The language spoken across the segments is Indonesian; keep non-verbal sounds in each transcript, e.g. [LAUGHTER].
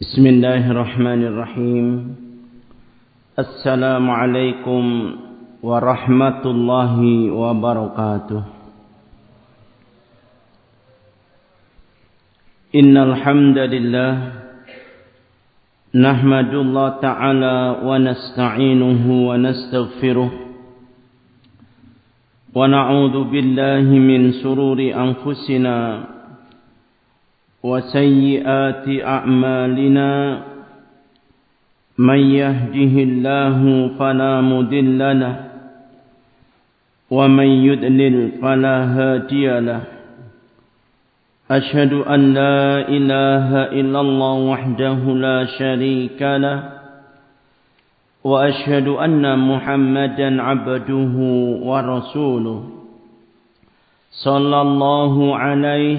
بسم الله الرحمن الرحيم. السلام عليكم ورحمة الله وبركاته. إن الحمد لله نحمد الله تعالى ونستعينه ونستغفره ونعوذ بالله من سرور أنفسنا وسيئات أعمالنا من يهده الله فلا مدل له ومن يدلل فلا هاتي له أشهد أن لا إله إلا الله وحده لا شريك له وأشهد أن محمدا عبده ورسوله صلى الله عليه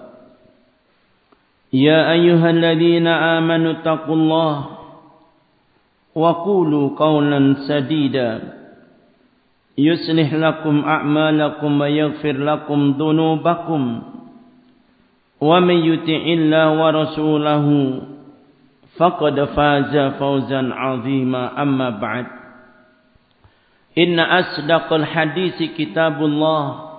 يا أيها الذين آمنوا اتقوا الله وقولوا قولا سديدا. يصلح لكم أعمالكم ويغفر لكم ذنوبكم. ومن يطع الله ورسوله فقد فاز فوزا عظيما. أما بعد إن أصدق الحديث كتاب الله.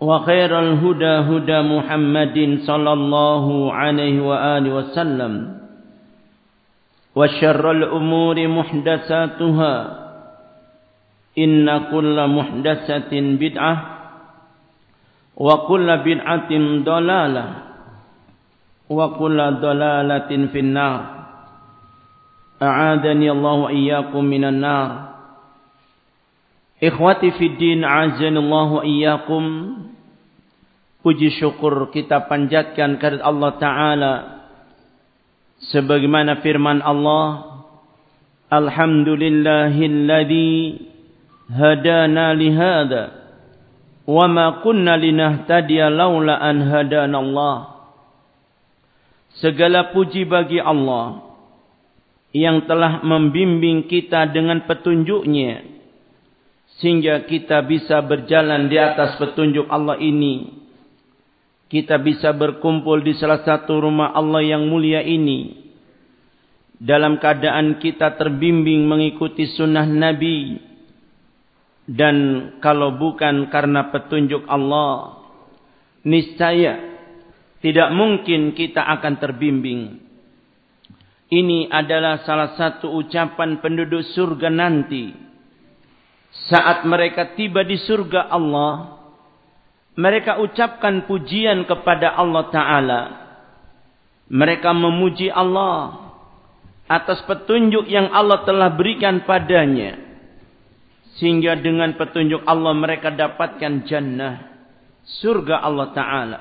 وخير الهدى هدى محمد صلى الله عليه وآله وسلم وشر الأمور محدثاتها إن كل محدثة بدعة وكل بدعة ضلالة وكل ضلالة في النار. أعاذني الله وإياكم من النار. Ikhwati fiddin azanillahu iyyakum. Puji syukur kita panjatkan kepada Allah Ta'ala. Sebagaimana firman Allah. Alhamdulillahilladzi hadana lihada. Wa ma kunna linahtadiya laula an hadana Allah. Segala puji bagi Allah. Yang telah membimbing kita dengan petunjuknya sehingga kita bisa berjalan di atas petunjuk Allah ini. Kita bisa berkumpul di salah satu rumah Allah yang mulia ini. Dalam keadaan kita terbimbing mengikuti sunnah Nabi. Dan kalau bukan karena petunjuk Allah. Niscaya tidak mungkin kita akan terbimbing. Ini adalah salah satu ucapan penduduk surga nanti saat mereka tiba di surga Allah, mereka ucapkan pujian kepada Allah Ta'ala. Mereka memuji Allah atas petunjuk yang Allah telah berikan padanya. Sehingga dengan petunjuk Allah mereka dapatkan jannah. Surga Allah Ta'ala.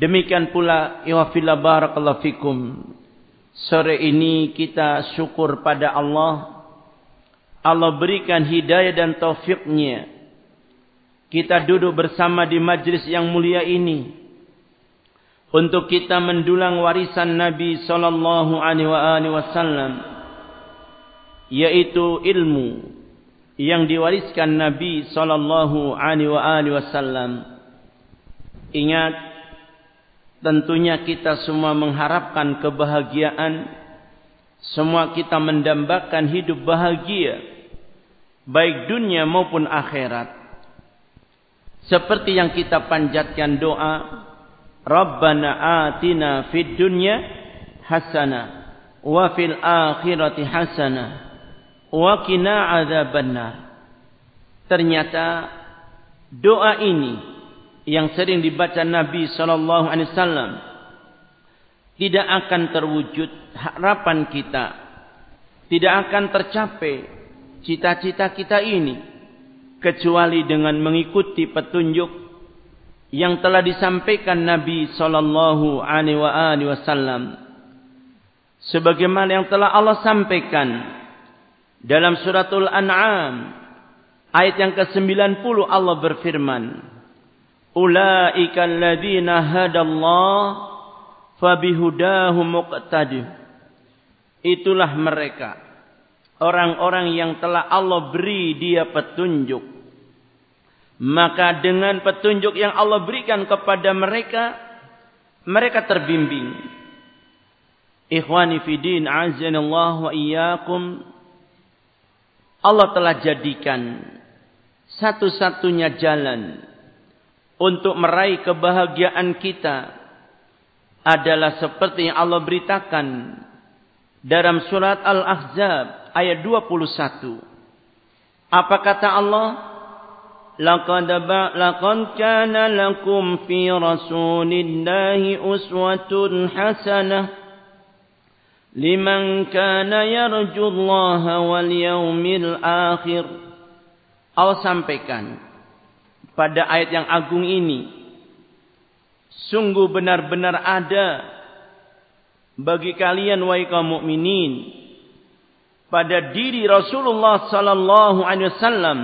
Demikian pula iwafillah barakallahu fikum. Sore ini kita syukur pada Allah Allah berikan hidayah dan taufiknya. Kita duduk bersama di majlis yang mulia ini. Untuk kita mendulang warisan Nabi sallallahu alaihi wasallam yaitu ilmu yang diwariskan Nabi sallallahu alaihi wasallam. Ingat tentunya kita semua mengharapkan kebahagiaan semua kita mendambakan hidup bahagia baik dunia maupun akhirat. Seperti yang kita panjatkan doa, Rabbana atina fid dunya hasana wa fil akhirati hasana wa qina adzabannar. ternyata doa ini yang sering dibaca Nabi wasallam tidak akan terwujud harapan kita tidak akan tercapai cita-cita kita ini kecuali dengan mengikuti petunjuk yang telah disampaikan Nabi sallallahu alaihi wasallam sebagaimana yang telah Allah sampaikan dalam suratul an'am ayat yang ke-90 Allah berfirman ulaika hadallah fabihudahu muqtadi. Itulah mereka orang-orang yang telah Allah beri dia petunjuk. Maka dengan petunjuk yang Allah berikan kepada mereka mereka terbimbing. Ikhwani fidin azanallahu wa iyyakum. Allah telah jadikan satu-satunya jalan untuk meraih kebahagiaan kita adalah seperti yang Allah beritakan dalam surat Al-Ahzab ayat 21. Apa kata Allah? Laqad laqad kana lakum fi rasulillahi uswatun hasanah liman kana yarju Allah wal yawmil akhir. Allah sampaikan pada ayat yang agung ini sungguh benar-benar ada bagi kalian wahai kaum mukminin pada diri Rasulullah sallallahu alaihi wasallam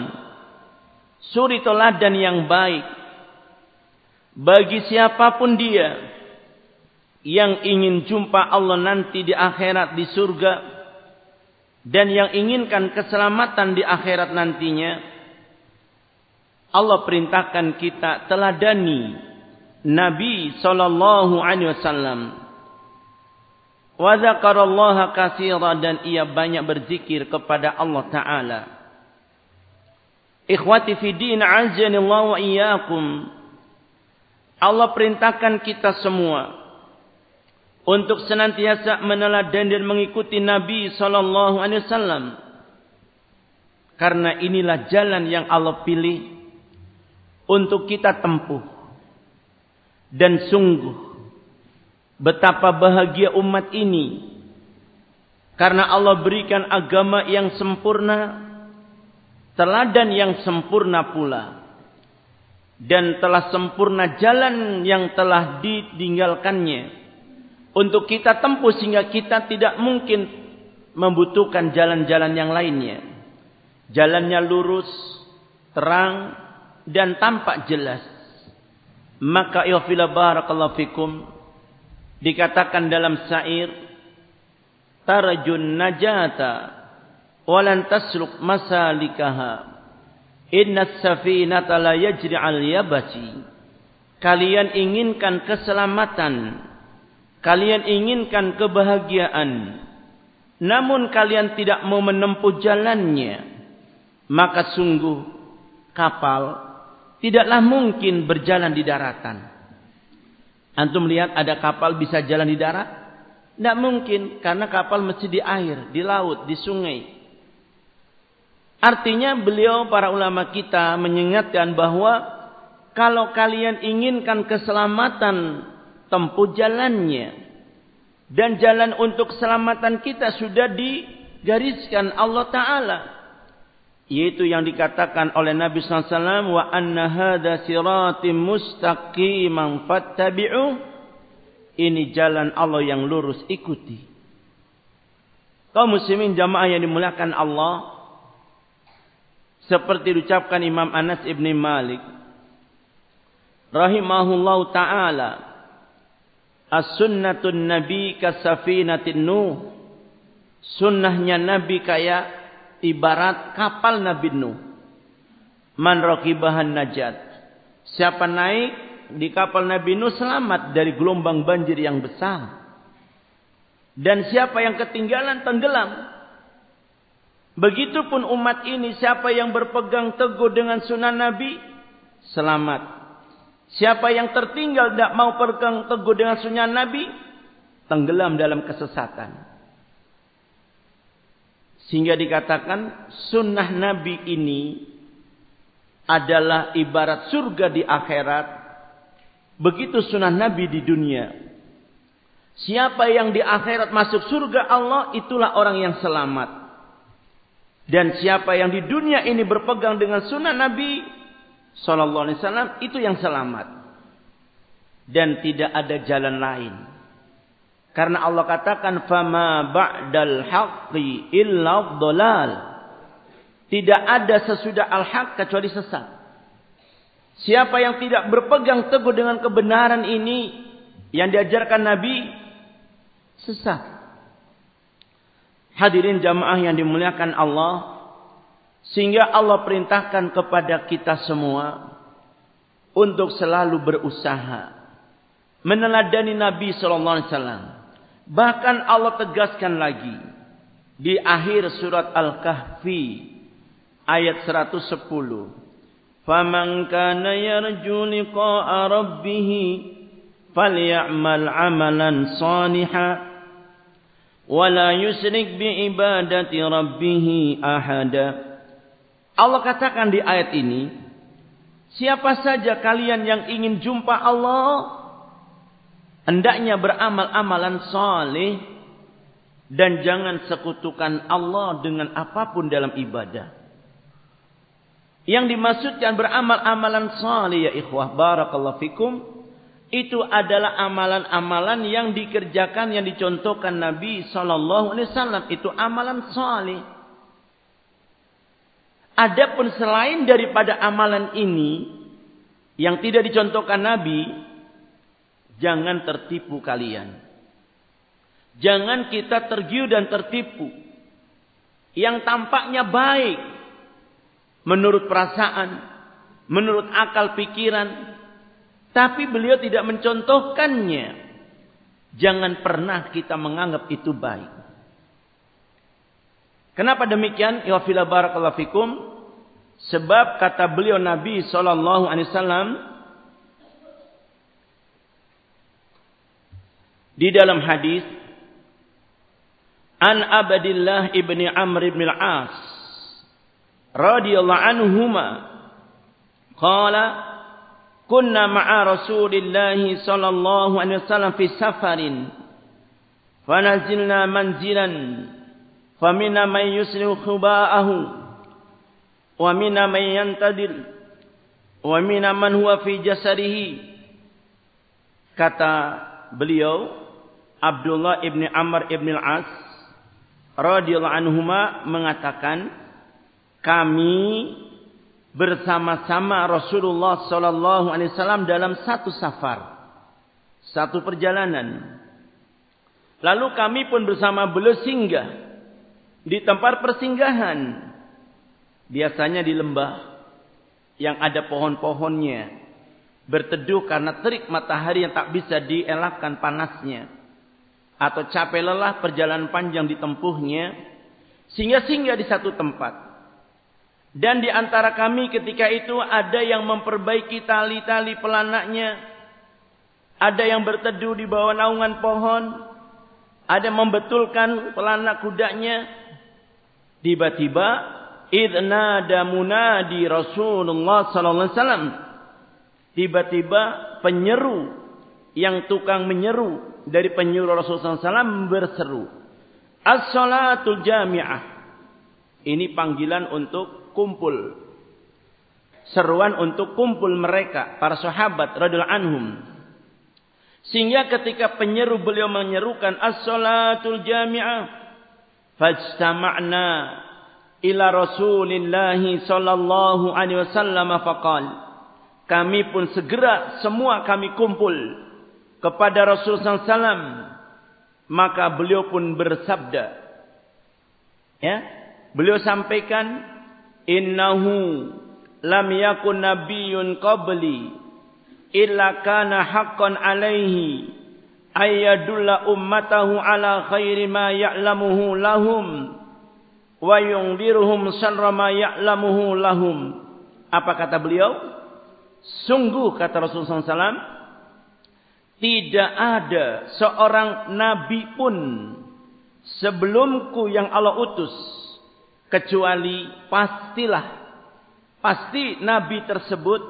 suri teladan yang baik bagi siapapun dia yang ingin jumpa Allah nanti di akhirat di surga dan yang inginkan keselamatan di akhirat nantinya Allah perintahkan kita teladani Nabi sallallahu alaihi wasallam. Wa dzakarallaha katsira dan ia banyak berzikir kepada Allah taala. Ikhwati fi din azanillahu wa iyyakum. Allah perintahkan kita semua untuk senantiasa meneladani dan mengikuti Nabi sallallahu alaihi wasallam. Karena inilah jalan yang Allah pilih untuk kita tempuh. Dan sungguh betapa bahagia umat ini karena Allah berikan agama yang sempurna, teladan yang sempurna pula. Dan telah sempurna jalan yang telah ditinggalkannya untuk kita tempuh sehingga kita tidak mungkin membutuhkan jalan-jalan yang lainnya. Jalannya lurus, terang, dan tampak jelas. Maka ya fila barakallahu fikum dikatakan dalam syair tarjun najata walan tasluk masalikaha inna safinata la yajri al yabasi kalian inginkan keselamatan kalian inginkan kebahagiaan namun kalian tidak mau menempuh jalannya maka sungguh kapal tidaklah mungkin berjalan di daratan. Antum lihat ada kapal bisa jalan di darat? Tidak mungkin karena kapal mesti di air, di laut, di sungai. Artinya beliau para ulama kita mengingatkan bahwa kalau kalian inginkan keselamatan tempuh jalannya dan jalan untuk keselamatan kita sudah digariskan Allah Ta'ala yaitu yang dikatakan oleh Nabi SAW wa anna hadha siratim mustaqiman fattabi'u. Ini jalan Allah yang lurus ikuti. Kaum muslimin jamaah yang dimuliakan Allah seperti diucapkan Imam Anas ibn Malik rahimahullahu taala as-sunnatun nabi kasafinatin nuh. Sunnahnya nabi kayak ibarat kapal Nabi Nuh. Man rakibahan najat. Siapa naik di kapal Nabi Nuh selamat dari gelombang banjir yang besar. Dan siapa yang ketinggalan tenggelam. Begitupun umat ini siapa yang berpegang teguh dengan sunnah Nabi selamat. Siapa yang tertinggal tidak mau pegang teguh dengan sunnah Nabi tenggelam dalam kesesatan. Sehingga dikatakan sunnah Nabi ini adalah ibarat surga di akhirat. Begitu sunnah Nabi di dunia. Siapa yang di akhirat masuk surga Allah, itulah orang yang selamat. Dan siapa yang di dunia ini berpegang dengan sunnah Nabi Sallallahu Alaihi Wasallam itu yang selamat. Dan tidak ada jalan lain. Karena Allah katakan fama ba'dal haqqi illa dhalal. Tidak ada sesudah al-haq kecuali sesat. Siapa yang tidak berpegang teguh dengan kebenaran ini yang diajarkan Nabi sesat. Hadirin jamaah yang dimuliakan Allah, sehingga Allah perintahkan kepada kita semua untuk selalu berusaha meneladani Nabi sallallahu alaihi wasallam. Bahkan Allah tegaskan lagi di akhir surat Al-Kahfi ayat 110. Faman kana yarju liqa'a rabbih falyamal 'amalan salihan wala yusrik bi ibadati rabbih ahada. Allah katakan di ayat ini, siapa saja kalian yang ingin jumpa Allah, hendaknya beramal amalan saleh dan jangan sekutukan Allah dengan apapun dalam ibadah. Yang dimaksudkan beramal amalan saleh ya ikhwah barakallahu fikum itu adalah amalan-amalan yang dikerjakan yang dicontohkan Nabi Wasallam itu amalan saleh. Adapun selain daripada amalan ini yang tidak dicontohkan Nabi, jangan tertipu kalian. Jangan kita tergiur dan tertipu. Yang tampaknya baik menurut perasaan, menurut akal pikiran, tapi beliau tidak mencontohkannya. Jangan pernah kita menganggap itu baik. Kenapa demikian? Ya fila barakallahu fikum. Sebab kata beliau Nabi sallallahu alaihi wasallam di dalam hadis An Abdillah ibni Amr ibn al-As radhiyallahu anhuma qala kunna ma'a Rasulillah sallallahu alaihi wasallam fi safarin fanazilna manzilan famina man yusrihu khuba'ahu wa minna man yantadil wa minna man huwa fi jasadihi kata beliau Abdullah ibni Amr ibn al-As radhiyallahu anhuma mengatakan kami bersama-sama Rasulullah sallallahu alaihi wasallam dalam satu safar. Satu perjalanan. Lalu kami pun bersama beliau singgah di tempat persinggahan. Biasanya di lembah yang ada pohon-pohonnya. Berteduh karena terik matahari yang tak bisa dielakkan panasnya. Atau capek lelah perjalanan panjang ditempuhnya. Sehingga singgah di satu tempat. Dan di antara kami ketika itu ada yang memperbaiki tali-tali pelanaknya. Ada yang berteduh di bawah naungan pohon. Ada yang membetulkan pelanak kudanya. Tiba-tiba idnada munadi Rasulullah sallallahu alaihi wasallam. Tiba-tiba penyeru yang tukang menyeru dari penyeru Rasulullah SAW berseru. As-salatul jami'ah. Ini panggilan untuk kumpul. Seruan untuk kumpul mereka, para sahabat radhiyallahu anhum. Sehingga ketika penyeru beliau menyerukan as-salatul jami'ah fajtama'na ila Rasulillah sallallahu alaihi wasallam faqal kami pun segera semua kami kumpul kepada Rasul sallallahu maka beliau pun bersabda ya beliau sampaikan innahu lam yakun nabiyyun qabli illa kana haqqan alaihi ayyadulla ummatahu ala khairi ma ya'lamuhu lahum wa yungdiruhum syarra ma ya'lamuhu lahum. Apa kata beliau? Sungguh kata Rasulullah SAW tidak ada seorang nabi pun sebelumku yang Allah utus. Kecuali pastilah pasti nabi tersebut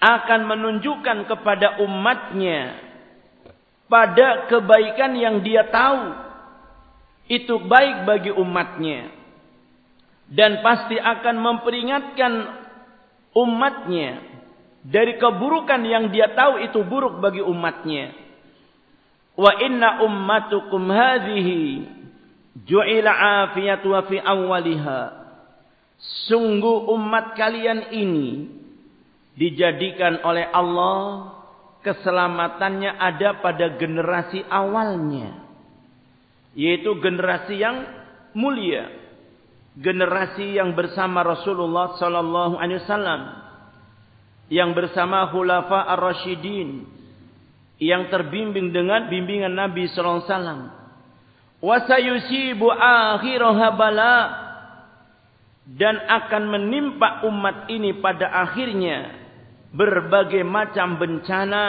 akan menunjukkan kepada umatnya pada kebaikan yang dia tahu. Itu baik bagi umatnya. Dan pasti akan memperingatkan umatnya dari keburukan yang dia tahu itu buruk bagi umatnya wa inna ummatukum hadhihi ju'ila afiyatu fi awwaliha Sungguh umat kalian ini dijadikan oleh Allah keselamatannya ada pada generasi awalnya. Yaitu generasi yang mulia. Generasi yang bersama Rasulullah sallallahu alaihi wasallam. Yang bersama khulafa ar-rasyidin. Yang terbimbing dengan bimbingan Nabi sallallahu alaihi wasallam. Wa sayusibu akhiraha bala' dan akan menimpa umat ini pada akhirnya berbagai macam bencana,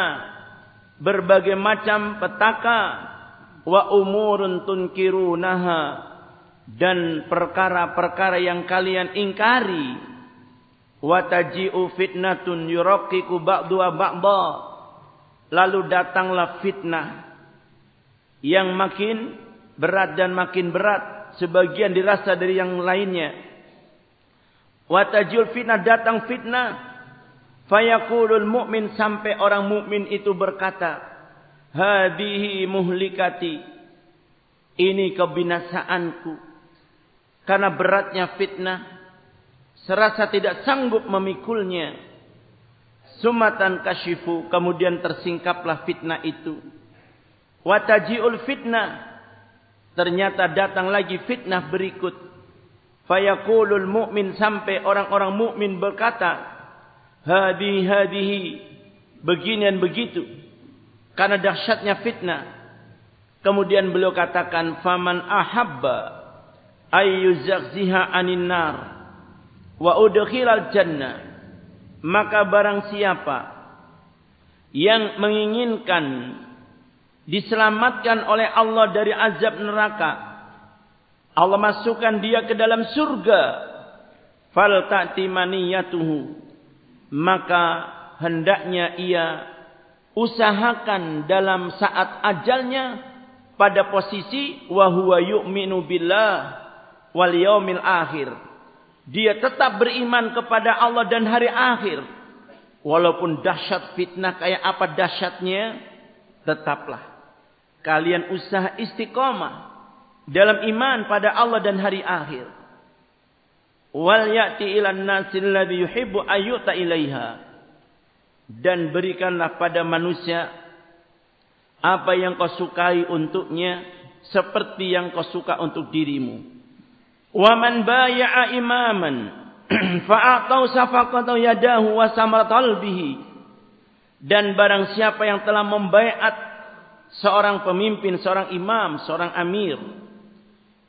berbagai macam petaka, wa umurun tunkirunaha dan perkara-perkara yang kalian ingkari, wa taji'u fitnatun yuraqiqu ba'duha ba'dha. Lalu datanglah fitnah yang makin berat dan makin berat, sebagian dirasa dari yang lainnya Watajul fitnah datang fitnah. Fayakulul mu'min sampai orang mukmin itu berkata, Hadihi muhlikati. Ini kebinasaanku. Karena beratnya fitnah. Serasa tidak sanggup memikulnya. Sumatan kashifu. Kemudian tersingkaplah fitnah itu. Watajiul fitnah. Ternyata datang lagi fitnah berikut Fayaqulul mu'min sampai orang-orang mukmin berkata, hadi hadihi begini dan begitu. Karena dahsyatnya fitnah. Kemudian beliau katakan, faman ahabba ayyuzakziha anin nar wa udkhilal jannah. Maka barang siapa yang menginginkan diselamatkan oleh Allah dari azab neraka Allah masukkan dia ke dalam surga. Fal ta'timaniyatuhu. Maka hendaknya ia usahakan dalam saat ajalnya pada posisi wa huwa yu'minu billah wal yaumil akhir. Dia tetap beriman kepada Allah dan hari akhir. Walaupun dahsyat fitnah kayak apa dahsyatnya, tetaplah kalian usaha istiqomah dalam iman pada Allah dan hari akhir. Wal ya'ti ilan nasil ladzi yuhibbu ayyuta ilaiha. Dan berikanlah pada manusia apa yang kau sukai untuknya seperti yang kau suka untuk dirimu. Wa man baya'a imaman [CLEARS THROAT] fa'atau safaqatu yadahu wa. Dan barang siapa yang telah membaiat seorang pemimpin, seorang imam, seorang amir,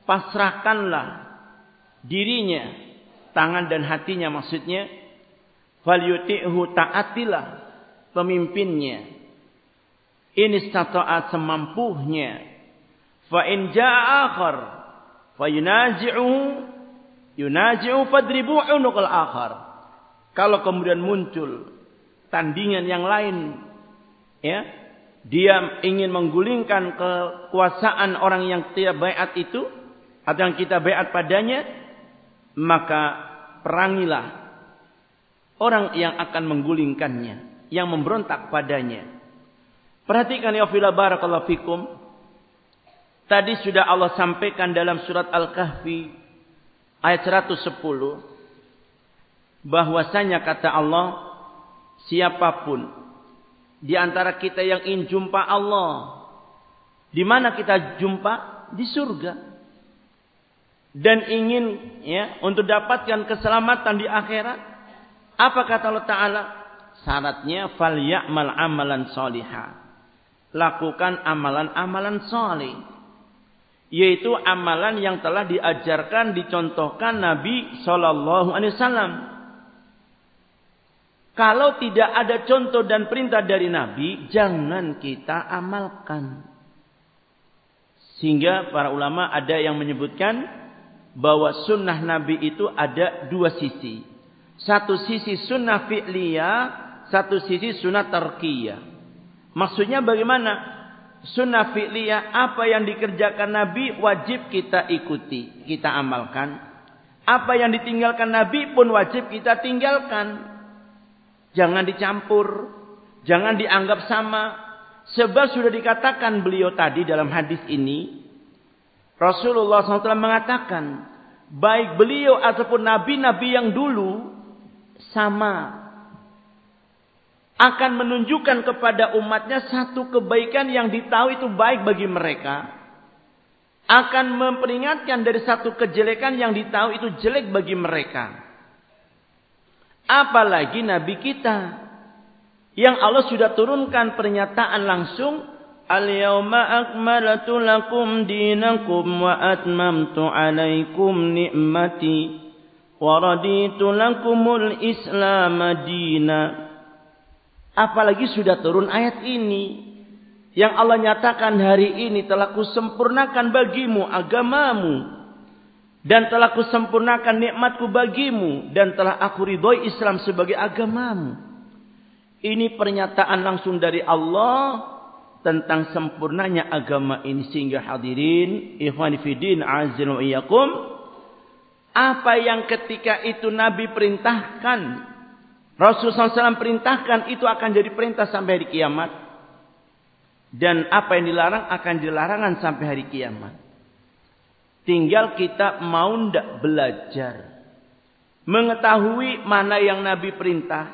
pasrahkanlah dirinya, tangan dan hatinya maksudnya, falyuti'hu ta'atilah pemimpinnya. Ini stataat semampunya. Fa in yunazi'u. Kalau kemudian muncul tandingan yang lain ya, dia ingin menggulingkan kekuasaan orang yang tidak baiat itu, atau yang kita bayat padanya, maka perangilah orang yang akan menggulingkannya, yang memberontak padanya. Perhatikan ya fila barakallahu fikum. Tadi sudah Allah sampaikan dalam surat Al-Kahfi ayat 110 bahwasanya kata Allah siapa pun di antara kita yang ingin jumpa Allah di mana kita jumpa? Di surga. Dan ingin ya untuk dapatkan keselamatan di akhirat apa kata Allah taala? Syaratnya fal ya'mal amalan salihah lakukan amalan-amalan saleh yaitu amalan yang telah diajarkan dicontohkan Nabi sallallahu alaihi wasallam kalau tidak ada contoh dan perintah dari Nabi jangan kita amalkan sehingga para ulama ada yang menyebutkan bahwa sunnah Nabi itu ada dua sisi. Satu sisi sunnah fi'liyah, satu sisi sunnah tarkiyah. Maksudnya bagaimana? Sunnah fi'liyah apa yang dikerjakan Nabi wajib kita ikuti, kita amalkan. Apa yang ditinggalkan Nabi pun wajib kita tinggalkan. Jangan dicampur, jangan dianggap sama. Sebab sudah dikatakan beliau tadi dalam hadis ini, Rasulullah SAW mengatakan, baik beliau ataupun nabi-nabi yang dulu sama akan menunjukkan kepada umatnya satu kebaikan yang ditahu itu baik bagi mereka. Akan memperingatkan dari satu kejelekan yang ditahu itu jelek bagi mereka. Apalagi Nabi kita. Yang Allah sudah turunkan pernyataan langsung. Al-yawma akmalatu lakum dinakum wa atmamtu alaikum ni'mati. Wa lakumul islam. Apalagi sudah turun ayat ini. Yang Allah nyatakan hari ini telah kusempurnakan bagimu agamamu. Dan telah kusempurnakan nikmatku bagimu. Dan telah aku ridhoi Islam sebagai agamamu. Ini pernyataan langsung dari Allah. Tentang sempurnanya agama ini. Sehingga hadirin. Ikhwanifidin azil wa iyakum. Apa yang ketika itu Nabi perintahkan Rasulullah SAW perintahkan itu akan jadi perintah sampai hari kiamat. Dan apa yang dilarang akan dilarangan sampai hari kiamat. Tinggal kita mau ndak belajar. Mengetahui mana yang Nabi perintah.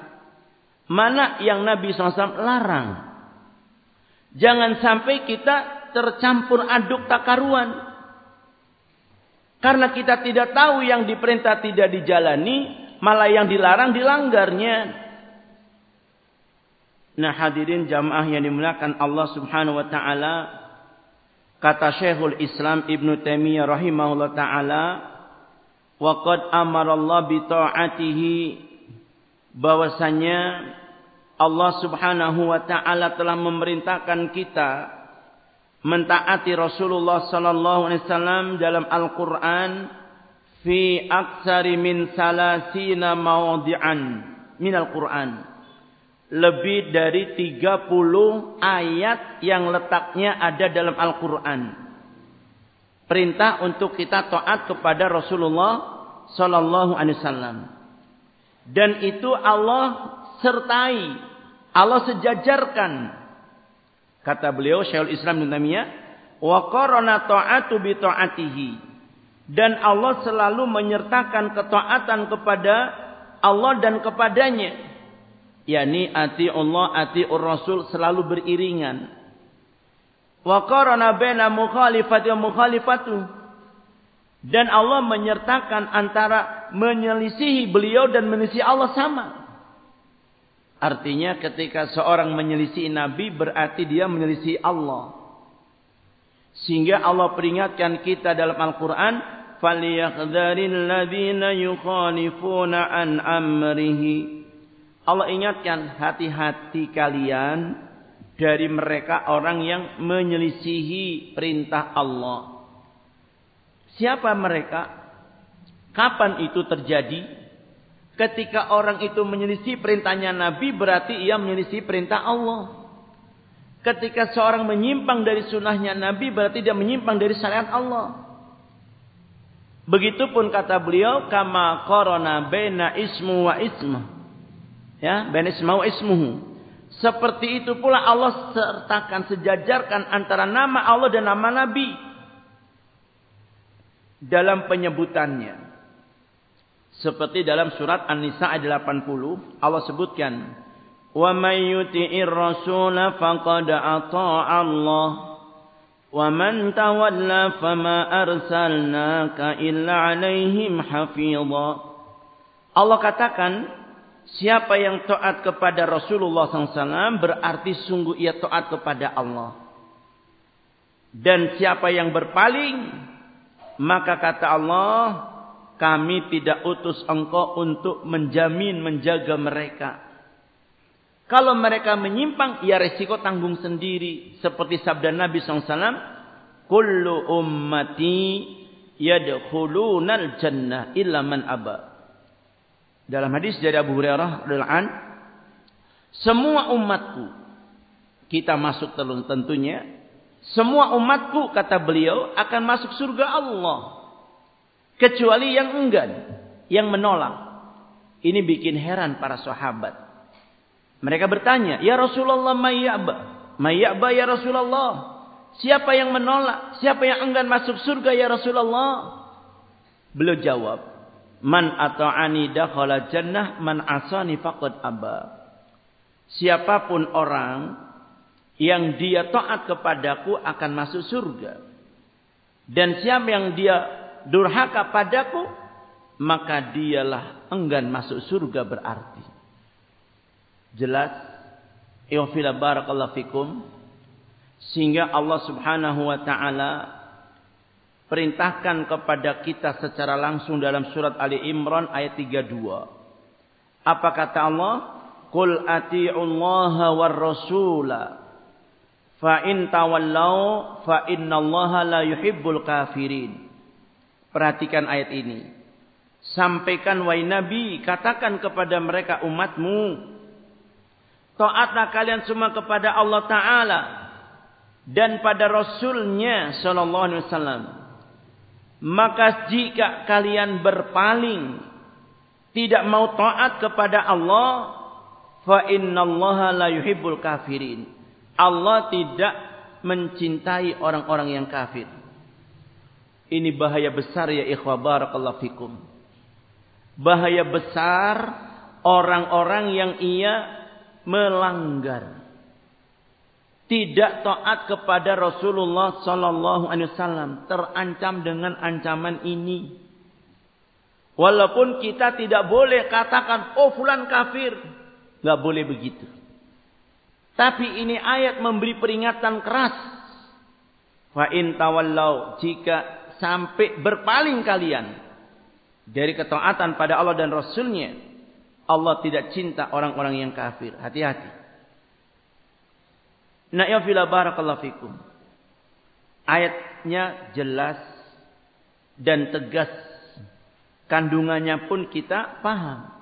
Mana yang Nabi SAW larang. Jangan sampai kita tercampur aduk takaruan. Karena kita tidak tahu yang diperintah tidak dijalani malah yang dilarang dilanggarnya. Nah hadirin jamaah yang dimuliakan Allah subhanahu wa ta'ala. Kata Syekhul Islam Ibn Taimiyah rahimahullah ta'ala. Waqad amara Allah bita'atihi. Bahwasanya Allah subhanahu wa ta'ala telah memerintahkan kita. Mentaati Rasulullah sallallahu alaihi wasallam dalam Al-Quran fi aksari min salasina mawdi'an minal Quran. Lebih dari 30 ayat yang letaknya ada dalam Al-Quran. Perintah untuk kita taat kepada Rasulullah Sallallahu Alaihi Wasallam. Dan itu Allah sertai, Allah sejajarkan. Kata beliau Syekhul Islam Ibnu Taimiyah, wa qarana ta'atu bi ta'atihi dan Allah selalu menyertakan ketaatan kepada Allah dan kepadanya. Yakni ati Allah ati Rasul selalu beriringan. Wa qarana baina mukhalifati wa mukhalifatu. Dan Allah menyertakan antara menyelisihi beliau dan menyelisihi Allah sama. Artinya ketika seorang menyelisihi nabi berarti dia menyelisihi Allah sehingga Allah peringatkan kita dalam Al-Qur'an فَلْيَحْذَرِ الَّذِينَ يُخَالِفُونَ عَنْ أَمْرِهِ Allah ingatkan hati-hati kalian dari mereka orang yang menyelisihi perintah Allah. Siapa mereka? Kapan itu terjadi? Ketika orang itu menyelisih perintahnya Nabi berarti ia menyelisih perintah Allah. Ketika seorang menyimpang dari sunnahnya Nabi berarti dia menyimpang dari syariat Allah. Begitupun kata beliau kama korona bena ismu wa ismah. Ya, bena ismu wa ismuhu. Seperti itu pula Allah sertakan sejajarkan antara nama Allah dan nama Nabi dalam penyebutannya. Seperti dalam surat An-Nisa ayat 80 Allah sebutkan wa may yuti'ir rasula faqad ata'a Allah ومن تولى فما أرسلناك إلا عليهم حفيظا Allah katakan siapa yang taat kepada Rasulullah SAW berarti sungguh ia taat kepada Allah dan siapa yang berpaling maka kata Allah kami tidak utus engkau untuk menjamin menjaga mereka kalau mereka menyimpang, ya resiko tanggung sendiri. Seperti sabda Nabi SAW. Kullu ummati yadkhulunal jannah illa man aba. Dalam hadis dari Abu Hurairah radhiyallahu semua umatku kita masuk tentunya semua umatku kata beliau akan masuk surga Allah kecuali yang enggan yang menolak ini bikin heran para sahabat mereka bertanya ya Rasulullah mayyaba mayyaba ya Rasulullah siapa yang menolak siapa yang enggan masuk surga ya Rasulullah beliau jawab Man ata'ani dakhala jannah man asani faqad aba. Siapa pun orang yang dia taat kepadaku akan masuk surga. Dan siapa yang dia durhaka padaku maka dialah enggan masuk surga berarti. Jelas? Iwafila barakallahu fikum. Sehingga Allah subhanahu wa ta'ala perintahkan kepada kita secara langsung dalam surat Ali Imran ayat 32. Apa kata Allah? Qul ati'ullaha war rasula fa in tawallau fa innallaha la yuhibbul kafirin. Perhatikan ayat ini. Sampaikan wahai Nabi, katakan kepada mereka umatmu, taatlah kalian semua kepada Allah Ta'ala dan pada Rasulnya Sallallahu Alaihi Wasallam maka jika kalian berpaling tidak mau taat kepada Allah, fa innallaha la yuhibbul kafirin. Allah tidak mencintai orang-orang yang kafir. Ini bahaya besar ya ikhwah barakallahu fikum. Bahaya besar orang-orang yang ia melanggar tidak taat kepada Rasulullah sallallahu alaihi wasallam terancam dengan ancaman ini. Walaupun kita tidak boleh katakan oh fulan kafir, nggak boleh begitu. Tapi ini ayat memberi peringatan keras. Fa in tawallau jika sampai berpaling kalian dari ketaatan pada Allah dan Rasulnya, Allah tidak cinta orang-orang yang kafir. Hati-hati. Na'yafila barakallahu fikum. Ayatnya jelas dan tegas. Kandungannya pun kita paham.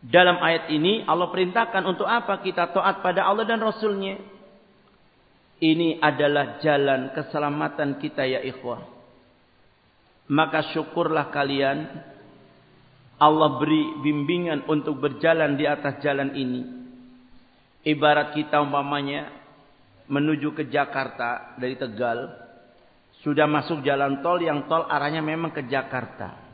Dalam ayat ini Allah perintahkan untuk apa kita taat pada Allah dan Rasulnya. Ini adalah jalan keselamatan kita ya ikhwah. Maka syukurlah kalian Allah beri bimbingan untuk berjalan di atas jalan ini Ibarat kita umpamanya menuju ke Jakarta dari Tegal, sudah masuk jalan tol yang tol arahnya memang ke Jakarta.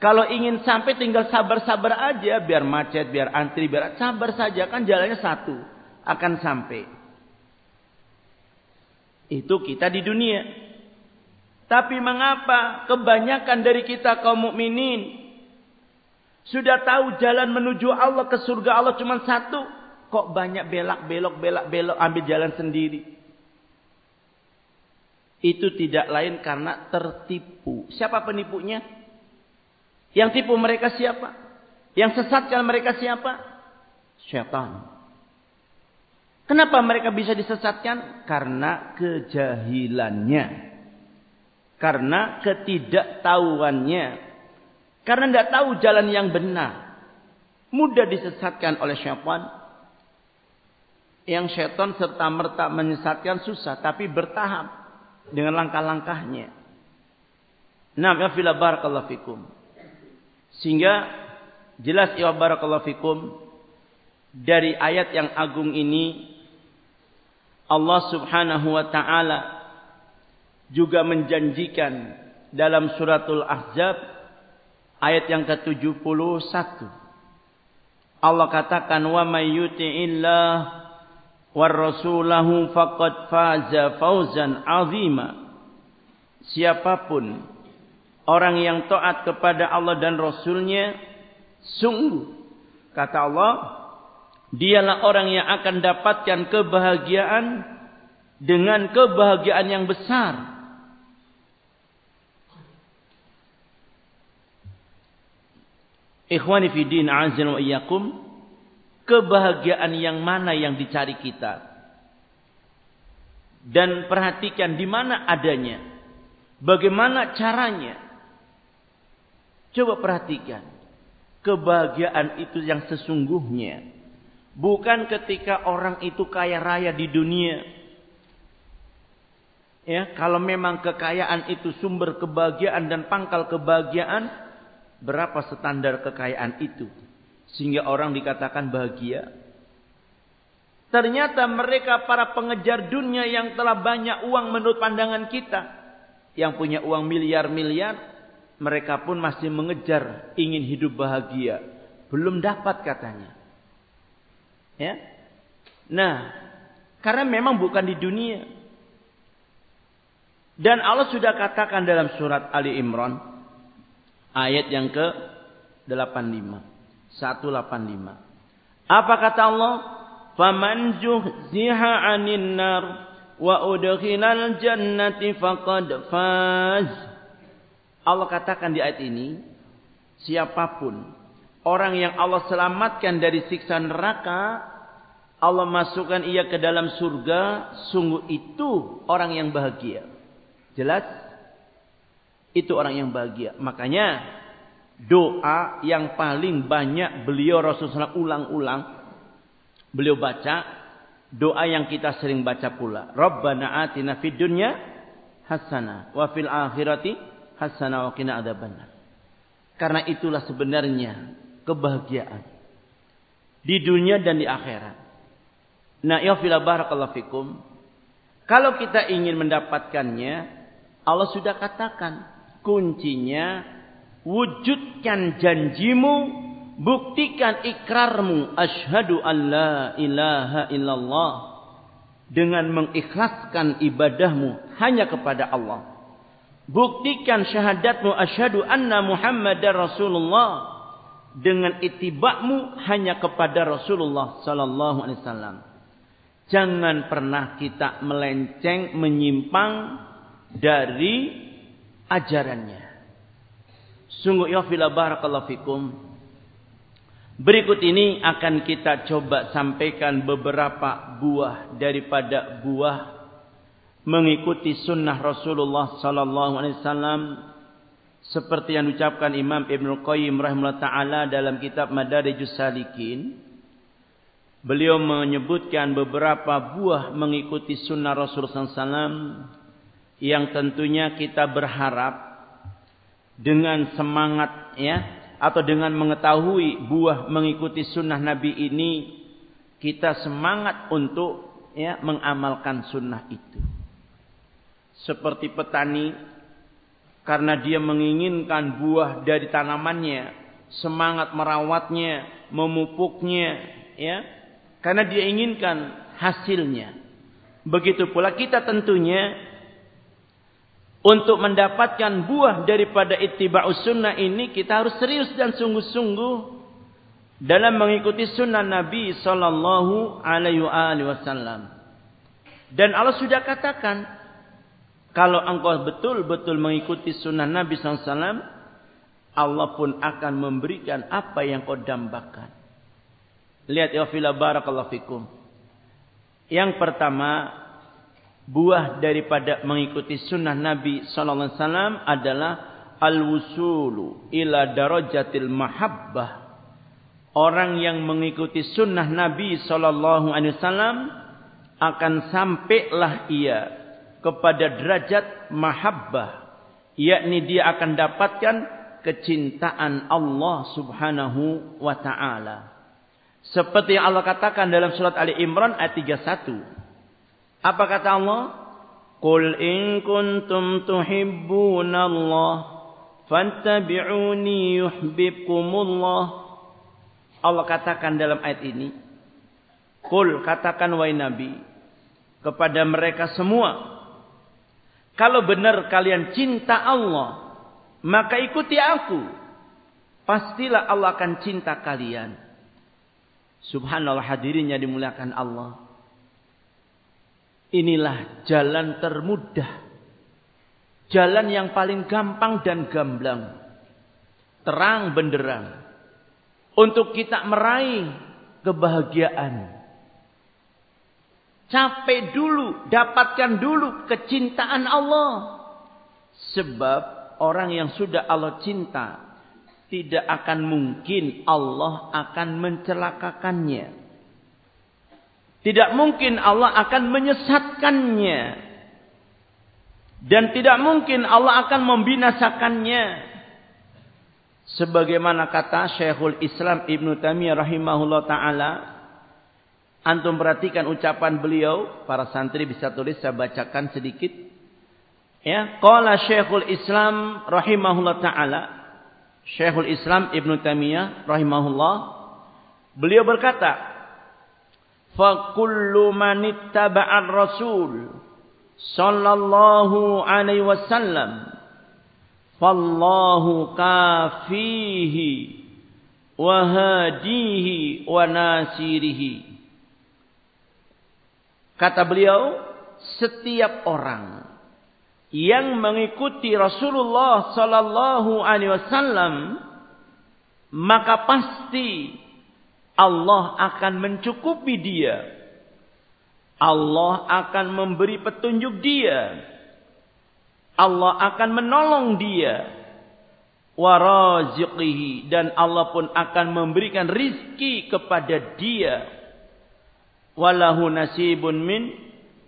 Kalau ingin sampai tinggal sabar-sabar aja, biar macet, biar antri, biar sabar saja kan jalannya satu, akan sampai. Itu kita di dunia. Tapi mengapa kebanyakan dari kita kaum mukminin sudah tahu jalan menuju Allah ke surga Allah cuma satu. Kok banyak belak belok belak belok ambil jalan sendiri. Itu tidak lain karena tertipu. Siapa penipunya? Yang tipu mereka siapa? Yang sesatkan mereka siapa? Syaitan. Kenapa mereka bisa disesatkan? Karena kejahilannya. Karena ketidaktahuannya. Karena tidak tahu jalan yang benar. Mudah disesatkan oleh syaitan. Yang syaitan serta merta menyesatkan susah. Tapi bertahap. Dengan langkah-langkahnya. Nah, ya barakallahu fikum. Sehingga jelas ya barakallahu fikum. Dari ayat yang agung ini. Allah subhanahu wa ta'ala. Juga menjanjikan dalam suratul ahzab ayat yang ke-71. Allah katakan wa may yuti'illah war rasulahu faqad faza fauzan azima. Siapapun orang yang taat kepada Allah dan Rasulnya sungguh kata Allah dialah orang yang akan dapatkan kebahagiaan dengan kebahagiaan yang besar Ikhwani fi din wa iyyakum, kebahagiaan yang mana yang dicari kita? Dan perhatikan di mana adanya. Bagaimana caranya? Coba perhatikan. Kebahagiaan itu yang sesungguhnya. Bukan ketika orang itu kaya raya di dunia. Ya, kalau memang kekayaan itu sumber kebahagiaan dan pangkal kebahagiaan, berapa standar kekayaan itu? Sehingga orang dikatakan bahagia. Ternyata mereka para pengejar dunia yang telah banyak uang menurut pandangan kita. Yang punya uang miliar-miliar. Mereka pun masih mengejar ingin hidup bahagia. Belum dapat katanya. Ya. Nah, karena memang bukan di dunia. Dan Allah sudah katakan dalam surat Ali Imran ayat yang ke 85. 185. Apa kata Allah? faman zuhziha 'anil nar wa udkhilal jannati faqad faz Allah katakan di ayat ini siapa pun orang yang Allah selamatkan dari siksa neraka Allah masukkan ia ke dalam surga sungguh itu orang yang bahagia jelas itu orang yang bahagia makanya doa yang paling banyak beliau Rasulullah ulang-ulang Beliau baca doa yang kita sering baca pula. Rabbana atina fid dunya hasanah wa fil akhirati hasanah wa qina adzabannar. Karena itulah sebenarnya kebahagiaan di dunia dan di akhirat. Nah, ya fila barakallahu fikum. Kalau kita ingin mendapatkannya, Allah sudah katakan kuncinya wujudkan janjimu Buktikan ikrarmu asyhadu an la ilaha illallah dengan mengikhlaskan ibadahmu hanya kepada Allah. Buktikan syahadatmu asyhadu anna Muhammadar Rasulullah dengan itibakmu hanya kepada Rasulullah sallallahu alaihi wasallam. Jangan pernah kita melenceng menyimpang dari ajarannya. Sungguh ya fila barakallahu fikum Berikut ini akan kita coba sampaikan beberapa buah daripada buah mengikuti sunnah Rasulullah sallallahu alaihi wasallam seperti yang diucapkan Imam Ibnu Qayyim rahimahullah taala dalam kitab Madarijus Salikin. Beliau menyebutkan beberapa buah mengikuti sunnah Rasulullah SAW yang tentunya kita berharap dengan semangat ya atau dengan mengetahui buah mengikuti sunnah Nabi ini kita semangat untuk ya mengamalkan sunnah itu. Seperti petani karena dia menginginkan buah dari tanamannya, semangat merawatnya, memupuknya, ya, karena dia inginkan hasilnya. Begitu pula kita tentunya untuk mendapatkan buah daripada ittiba'us sunnah ini kita harus serius dan sungguh-sungguh dalam mengikuti sunnah Nabi sallallahu alaihi wasallam. Dan Allah sudah katakan kalau engkau betul-betul mengikuti sunnah Nabi sallallahu alaihi wasallam Allah pun akan memberikan apa yang kau dambakan. Lihat ya fila barakallahu fikum. Yang pertama buah daripada mengikuti sunnah Nabi sallallahu alaihi wasallam adalah al-wusulu ila darajatil mahabbah. Orang yang mengikuti sunnah Nabi sallallahu alaihi wasallam akan sampailah ia kepada derajat mahabbah, yakni dia akan dapatkan kecintaan Allah Subhanahu wa taala. Seperti yang Allah katakan dalam surat Ali Imran ayat 31. Apa kata Allah? Qul in kuntum Allah fattabi'uni yuhibbukumullah. Allah katakan dalam ayat ini, Qul katakan wahai Nabi kepada mereka semua, kalau benar kalian cinta Allah, maka ikuti aku. Pastilah Allah akan cinta kalian. Subhanallah hadirinnya dimuliakan Allah. Inilah jalan termudah. Jalan yang paling gampang dan gamblang. Terang benderang. Untuk kita meraih kebahagiaan. Capek dulu, dapatkan dulu kecintaan Allah. Sebab orang yang sudah Allah cinta, tidak akan mungkin Allah akan mencelakakannya. Tidak mungkin Allah akan menyesatkannya. Dan tidak mungkin Allah akan membinasakannya. Sebagaimana kata Syekhul Islam Ibn Taimiyah rahimahullah ta'ala. Antum perhatikan ucapan beliau. Para santri bisa tulis saya bacakan sedikit. Ya, Qala Syekhul Islam rahimahullah ta'ala. Syekhul Islam Ibn Taimiyah rahimahullah beliau berkata, "Fa kullu man ittaba'ar rasul sallallahu alaihi wasallam fallahu kafihi wa wa nasirihi." Kata beliau, setiap orang yang mengikuti Rasulullah sallallahu alaihi wasallam maka pasti Allah akan mencukupi dia. Allah akan memberi petunjuk dia. Allah akan menolong dia. Waraziqihi dan Allah pun akan memberikan rizki kepada dia. Walahu nasibun min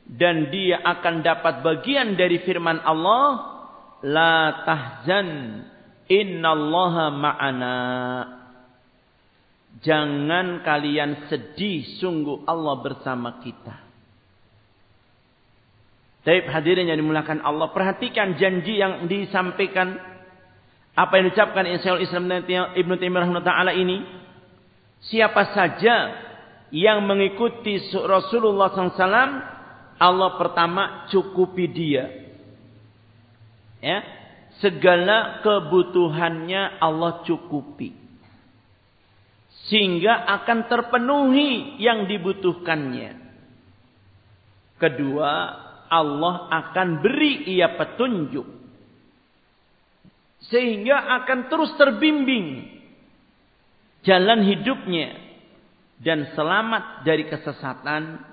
dan dia akan dapat bagian dari firman Allah la tahzan innallaha ma'ana jangan kalian sedih sungguh Allah bersama kita Taib hadirin yang dimulakan Allah perhatikan janji yang disampaikan apa yang diucapkan Islam Ibnu Taimiyah taala ini siapa saja yang mengikuti Rasulullah SAW Allah pertama cukupi dia. Ya, segala kebutuhannya Allah cukupi. Sehingga akan terpenuhi yang dibutuhkannya. Kedua, Allah akan beri ia petunjuk. Sehingga akan terus terbimbing jalan hidupnya dan selamat dari kesesatan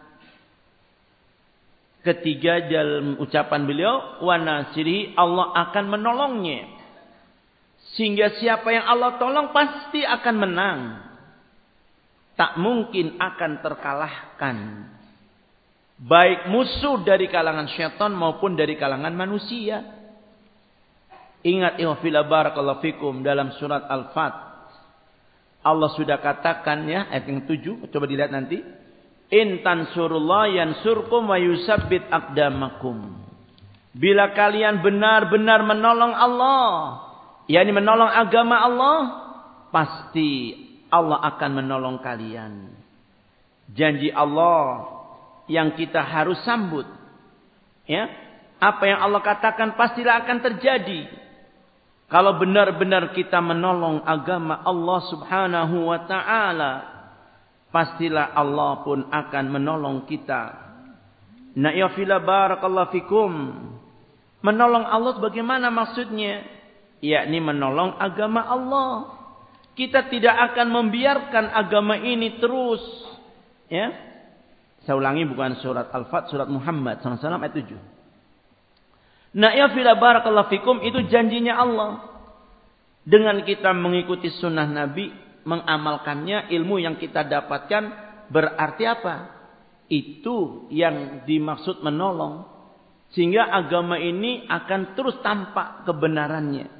Ketiga dalam ucapan beliau, wa nasiri Allah akan menolongnya. Sehingga siapa yang Allah tolong pasti akan menang. Tak mungkin akan terkalahkan. Baik musuh dari kalangan syaitan maupun dari kalangan manusia. Ingat ihfila barakallahu fikum dalam surat Al-Fat. Allah sudah katakan ya ayat yang tujuh. Coba dilihat nanti. In tansurullah yansurkum wa yusabbit aqdamakum. Bila kalian benar-benar menolong Allah, yakni menolong agama Allah, pasti Allah akan menolong kalian. Janji Allah yang kita harus sambut. Ya, apa yang Allah katakan pastilah akan terjadi. Kalau benar-benar kita menolong agama Allah Subhanahu wa taala, pastilah Allah pun akan menolong kita. Nah ya fila barakallahu fikum. Menolong Allah bagaimana maksudnya? Yakni menolong agama Allah. Kita tidak akan membiarkan agama ini terus. Ya. Saya ulangi bukan surat Al-Fat, surat Muhammad SAW ayat 7. Nah ya fila barakallahu fikum itu janjinya Allah. Dengan kita mengikuti sunnah Nabi, mengamalkannya, ilmu yang kita dapatkan berarti apa? Itu yang dimaksud menolong. Sehingga agama ini akan terus tampak kebenarannya.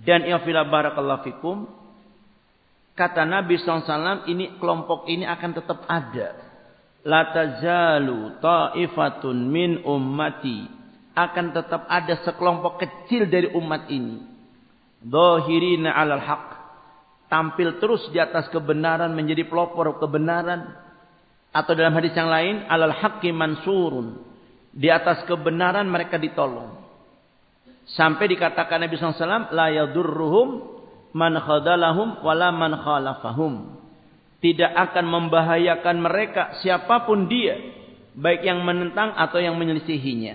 Dan ya fila barakallahu fikum. Kata Nabi SAW ini kelompok ini akan tetap ada. La tazalu ta'ifatun min ummati. Akan tetap ada sekelompok kecil dari umat ini. Dohirina alal haq tampil terus di atas kebenaran menjadi pelopor kebenaran atau dalam hadis yang lain alal haqqi mansurun di atas kebenaran mereka ditolong sampai dikatakan Nabi SAW la yadurruhum man khadalahum wala man khalafahum tidak akan membahayakan mereka siapa pun dia baik yang menentang atau yang menyelisihinya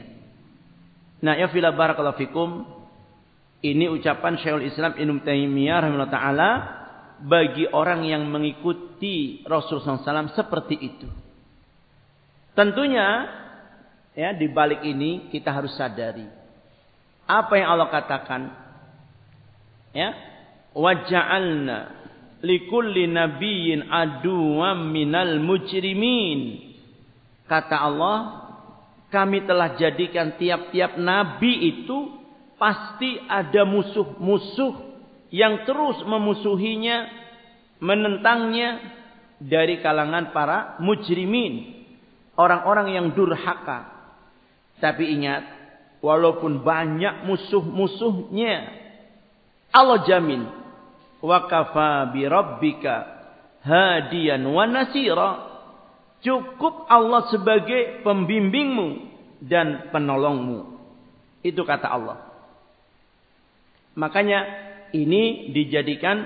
nah ya fila barakallahu fikum ini ucapan Syekhul Islam Ibnu Taimiyah rahimahullah taala bagi orang yang mengikuti Rasulullah SAW seperti itu. Tentunya ya di balik ini kita harus sadari apa yang Allah katakan ya waja'alna likulli nabiyyin minal mujrimin. Kata Allah, kami telah jadikan tiap-tiap nabi itu pasti ada musuh-musuh yang terus memusuhinya, menentangnya dari kalangan para mujrimin, orang-orang yang durhaka. Tapi ingat, walaupun banyak musuh-musuhnya, Allah jamin wa kafa bi rabbika hadiyan wa nasira. Cukup Allah sebagai pembimbingmu dan penolongmu. Itu kata Allah. Makanya ini dijadikan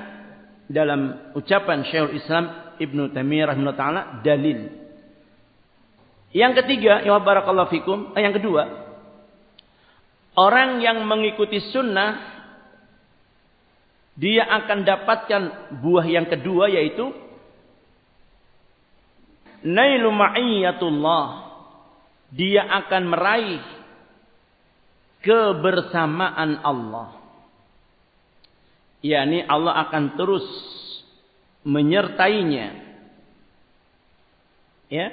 dalam ucapan Syekhul Islam Ibnu Taimiyah rahimahullah taala dalil. Yang ketiga ya barakallahu fikum eh, yang kedua orang yang mengikuti sunnah dia akan dapatkan buah yang kedua yaitu nailu ma'iyatullah. Dia akan meraih kebersamaan Allah. yakni Allah akan terus menyertainya. Ya.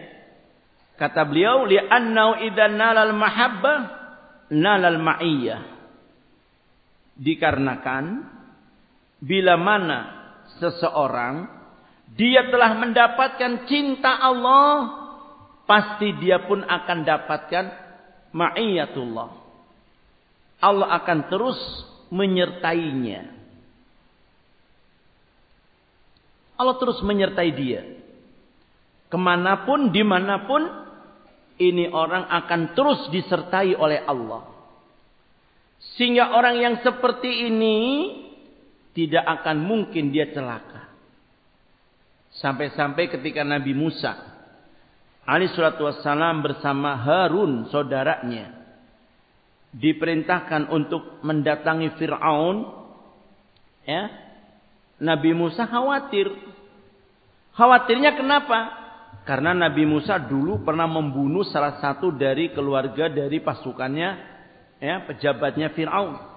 Kata beliau li'annau idzan nalal mahabbah nalal ma'iyyah. Dikarenakan bila mana seseorang dia telah mendapatkan cinta Allah, pasti dia pun akan dapatkan ma'iyatullah. Allah akan terus menyertainya. Allah terus menyertai dia. Ke mana pun, di mana pun, ini orang akan terus disertai oleh Allah. Sehingga orang yang seperti ini tidak akan mungkin dia celaka. Sampai-sampai ketika Nabi Musa Ali suratu wassalam bersama Harun saudaranya diperintahkan untuk mendatangi Fir'aun ya Nabi Musa khawatir khawatirnya kenapa karena Nabi Musa dulu pernah membunuh salah satu dari keluarga dari pasukannya ya pejabatnya Fir'aun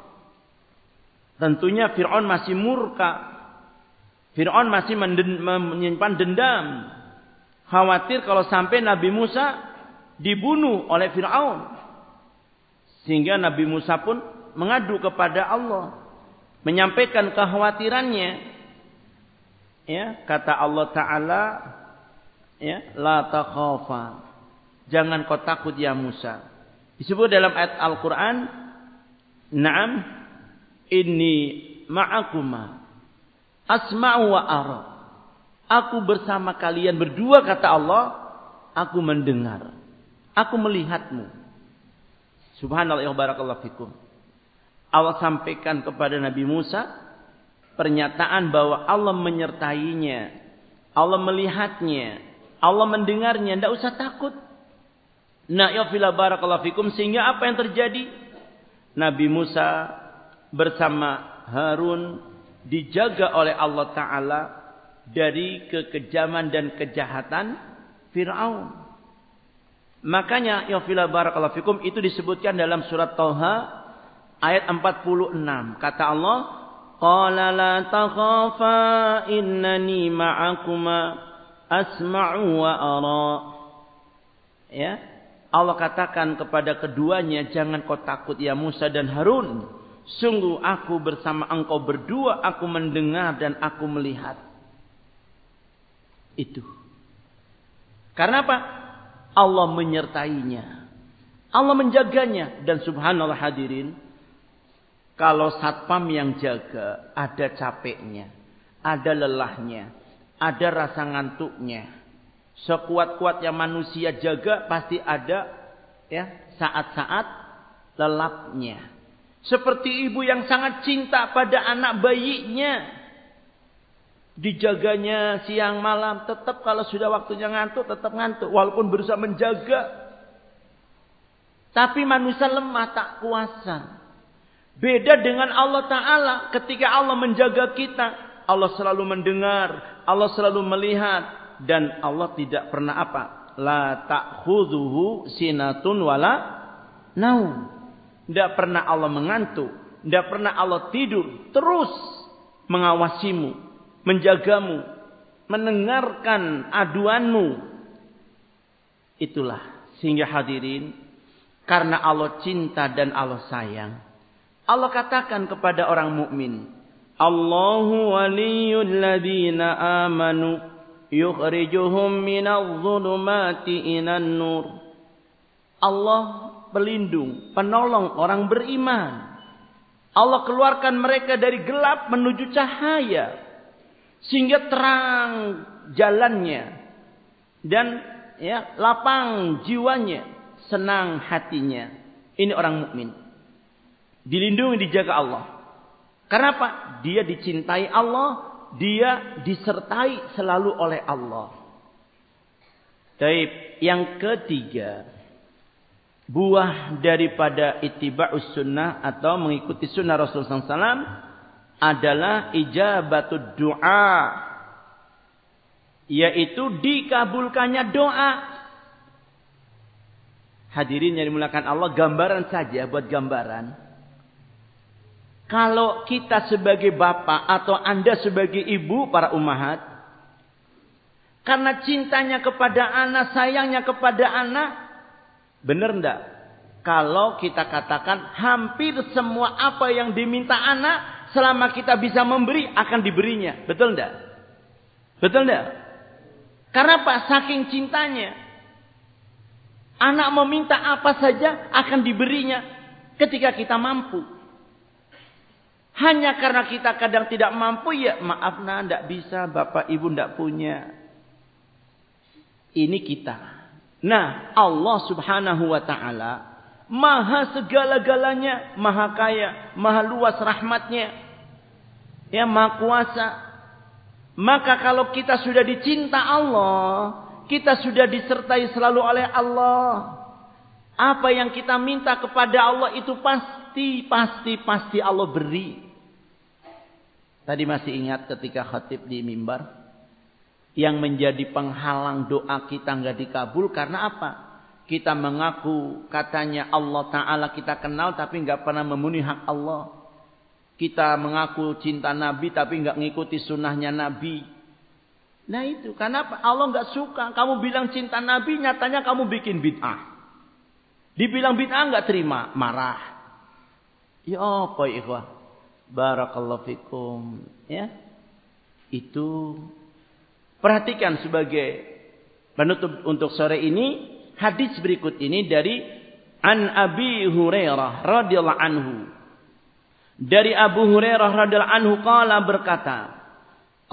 Tentunya Fir'aun masih murka. Fir'aun masih menyimpan dendam. Khawatir kalau sampai Nabi Musa dibunuh oleh Fir'aun. Sehingga Nabi Musa pun mengadu kepada Allah. Menyampaikan kekhawatirannya. Ya, kata Allah Ta'ala. Ya, la takhafa. Jangan kau takut ya Musa. Disebut dalam ayat Al-Quran. Naam Inni ma'akuma asma'u wa ara. Aku bersama kalian berdua kata Allah, aku mendengar. Aku melihatmu. Subhanallah ya barakallahu fikum. Allah sampaikan kepada Nabi Musa pernyataan bahwa Allah menyertainya. Allah melihatnya. Allah mendengarnya. Tidak usah takut. Nah ya fila barakallahu fikum. Sehingga apa yang terjadi? Nabi Musa bersama Harun dijaga oleh Allah Ta'ala dari kekejaman dan kejahatan Fir'aun. Makanya ya fila barakallahu fikum itu disebutkan dalam surat Toha ayat 46. Kata Allah, Qala la takhafa innani ma'akuma asma'u wa ara. Ya. Allah katakan kepada keduanya, jangan kau takut ya Musa dan Harun. Sungguh aku bersama engkau berdua, aku mendengar dan aku melihat. Itu. Karena apa? Allah menyertainya. Allah menjaganya. Dan subhanallah hadirin. Kalau satpam yang jaga, ada capeknya. Ada lelahnya. Ada rasa ngantuknya. Sekuat-kuatnya manusia jaga, pasti ada ya saat-saat lelapnya. Seperti ibu yang sangat cinta pada anak bayinya. Dijaganya siang malam. Tetap kalau sudah waktunya ngantuk, tetap ngantuk. Walaupun berusaha menjaga. Tapi manusia lemah tak kuasa. Beda dengan Allah Ta'ala. Ketika Allah menjaga kita. Allah selalu mendengar. Allah selalu melihat. Dan Allah tidak pernah apa. La ta'khuduhu sinatun wala naum. Tidak pernah Allah mengantuk. Tidak pernah Allah tidur. Terus mengawasimu, menjagamu, mendengarkan aduanmu. Itulah sehingga hadirin karena Allah cinta dan Allah sayang. Allah katakan kepada orang mukmin, Allahu waliyul ladina amanu yukhrijuhum minadh dhulumati inan nur. Allah pelindung, penolong orang beriman. Allah keluarkan mereka dari gelap menuju cahaya. Sehingga terang jalannya. Dan ya lapang jiwanya. Senang hatinya. Ini orang mukmin. Dilindungi, dijaga Allah. Kenapa? Dia dicintai Allah. Dia disertai selalu oleh Allah. Taib. Yang ketiga buah daripada ittiba'us sunnah atau mengikuti sunnah Rasulullah SAW adalah ijabatud doa yaitu dikabulkannya doa hadirin yang dimulakan Allah gambaran saja buat gambaran kalau kita sebagai bapak atau anda sebagai ibu para umahat karena cintanya kepada anak sayangnya kepada anak Benar enggak? Kalau kita katakan hampir semua apa yang diminta anak selama kita bisa memberi akan diberinya. Betul enggak? Betul enggak? Karena apa? Saking cintanya. Anak meminta apa saja akan diberinya ketika kita mampu. Hanya karena kita kadang tidak mampu ya maaf nah tidak bisa bapak ibu tidak punya. Ini kita. Nah, Allah Subhanahu wa taala maha segala-galanya, maha kaya, maha luas rahmatnya. Ya, maha kuasa. Maka kalau kita sudah dicinta Allah, kita sudah disertai selalu oleh Allah. Apa yang kita minta kepada Allah itu pasti, pasti, pasti Allah beri. Tadi masih ingat ketika khatib di mimbar yang menjadi penghalang doa kita nggak dikabul karena apa? Kita mengaku katanya Allah Ta'ala kita kenal tapi nggak pernah memenuhi hak Allah. Kita mengaku cinta Nabi tapi nggak ngikuti sunnahnya Nabi. Nah itu kenapa Allah nggak suka. Kamu bilang cinta Nabi nyatanya kamu bikin bid'ah. Dibilang bid'ah nggak terima, marah. Ya apa ikhwah? Barakallahu fikum. Ya. Itu Perhatikan sebagai penutup untuk sore ini hadis berikut ini dari An Abi Hurairah radhiyallahu anhu. Dari Abu Hurairah radhiyallahu anhu qala berkata,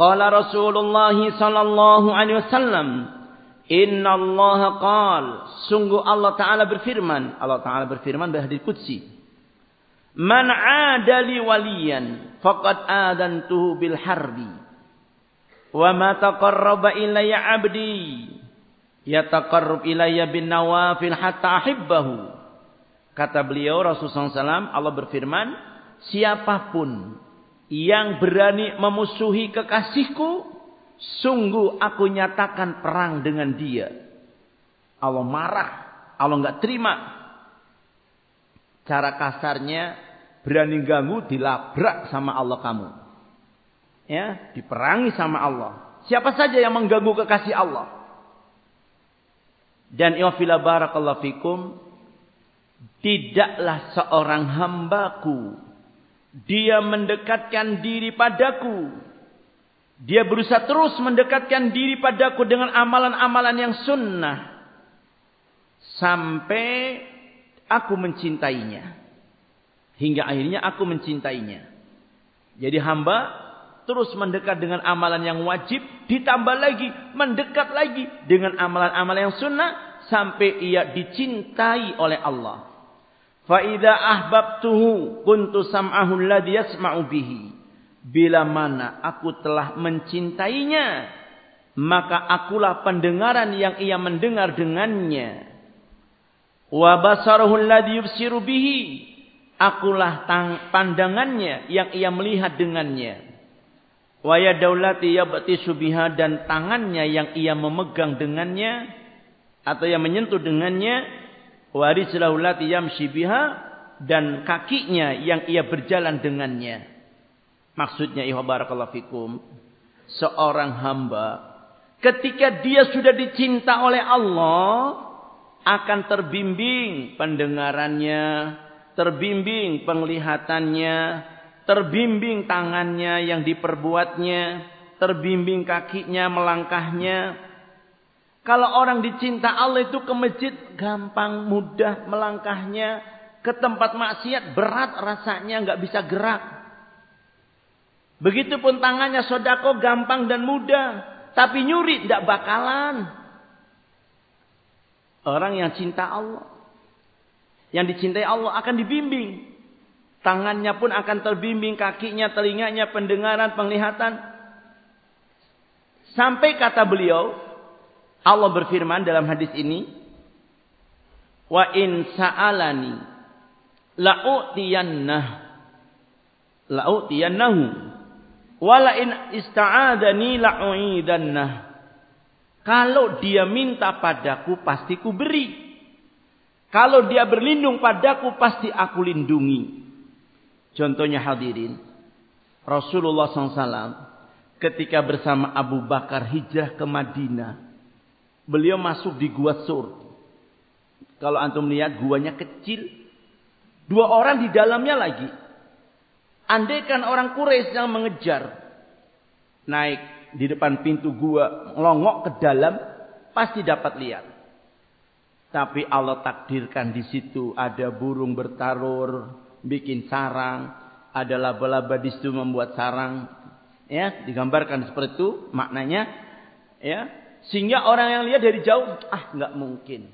qala Rasulullah sallallahu alaihi wasallam, "Inna Allah qal" Sungguh Allah taala berfirman, Allah taala berfirman di hadis. Man 'adali waliyan faqad adantuhu bil harbi. Wa ma taqarraba ilayya 'abdi yataqarrab ilayya bin nawafil hatta ahibbahu. Kata beliau Rasulullah SAW Allah berfirman, siapa pun yang berani memusuhi kekasihku, sungguh aku nyatakan perang dengan dia. Allah marah, Allah nggak terima. Cara kasarnya berani ganggu dilabrak sama Allah kamu ya diperangi sama Allah. Siapa saja yang mengganggu kekasih Allah. Dan iwafila barakallahu fikum. Tidaklah seorang hambaku. Dia mendekatkan diri padaku. Dia berusaha terus mendekatkan diri padaku dengan amalan-amalan yang sunnah. Sampai aku mencintainya. Hingga akhirnya aku mencintainya. Jadi hamba terus mendekat dengan amalan yang wajib, ditambah lagi, mendekat lagi dengan amalan-amalan yang sunnah, sampai ia dicintai oleh Allah. Fa'idha ahbabtuhu kuntu sam'ahu alladhi yasma'u bihi. Bila mana aku telah mencintainya, maka akulah pendengaran yang ia mendengar dengannya. Wa basarahu alladhi yubsiru bihi. Akulah pandangannya yang ia melihat dengannya Waya daulati yabtisu biha dan tangannya yang ia memegang dengannya atau yang menyentuh dengannya warislahu lati yamshi biha dan kakinya yang ia berjalan dengannya. Maksudnya ihwa barakallahu fikum. Seorang hamba. Ketika dia sudah dicinta oleh Allah. Akan terbimbing pendengarannya. Terbimbing penglihatannya. Terbimbing tangannya yang diperbuatnya. Terbimbing kakinya melangkahnya. Kalau orang dicinta Allah itu ke masjid gampang, mudah melangkahnya. Ke tempat maksiat berat rasanya nggak bisa gerak. Begitupun tangannya sodako gampang dan mudah. Tapi nyuri tidak bakalan. Orang yang cinta Allah. Yang dicintai Allah akan dibimbing. Tangannya pun akan terbimbing. Kakinya, telinganya, pendengaran, penglihatan. Sampai kata beliau. Allah berfirman dalam hadis ini. Wa in sa'alani. La'u'tiyannah. La'u'tiyannahu Wala in ista'adani la'uidannah. Kalau dia minta padaku pasti ku beri. Kalau dia berlindung padaku pasti aku lindungi. Contohnya hadirin. Rasulullah SAW ketika bersama Abu Bakar hijrah ke Madinah. Beliau masuk di gua sur. Kalau antum lihat guanya kecil. Dua orang di dalamnya lagi. Andaikan orang Quraisy yang mengejar naik di depan pintu gua, ngelongok ke dalam, pasti dapat lihat. Tapi Allah takdirkan di situ ada burung bertarur, bikin sarang, ada laba-laba di situ membuat sarang. Ya, digambarkan seperti itu maknanya. Ya, sehingga orang yang lihat dari jauh, ah nggak mungkin.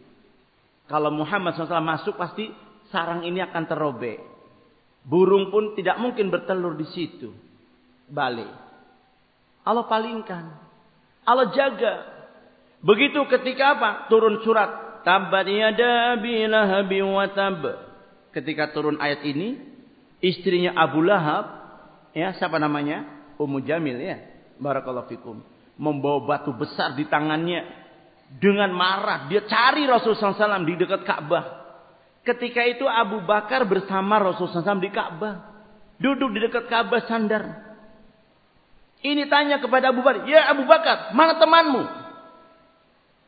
Kalau Muhammad SAW masuk pasti sarang ini akan terobek. Burung pun tidak mungkin bertelur di situ. Balik. Allah palingkan. Allah jaga. Begitu ketika apa? Turun surat. Tabat yada bilahabi wa tab. Ketika turun ayat ini. Istrinya Abu Lahab. Ya siapa namanya? Ummu Jamil ya. Barakallahu fikum. Membawa batu besar di tangannya. Dengan marah. Dia cari Rasulullah SAW di dekat Ka'bah. Ketika itu Abu Bakar bersama Rasulullah SAW di Ka'bah. Duduk di dekat Ka'bah sandar. Ini tanya kepada Abu Bakar. Ya Abu Bakar, mana temanmu?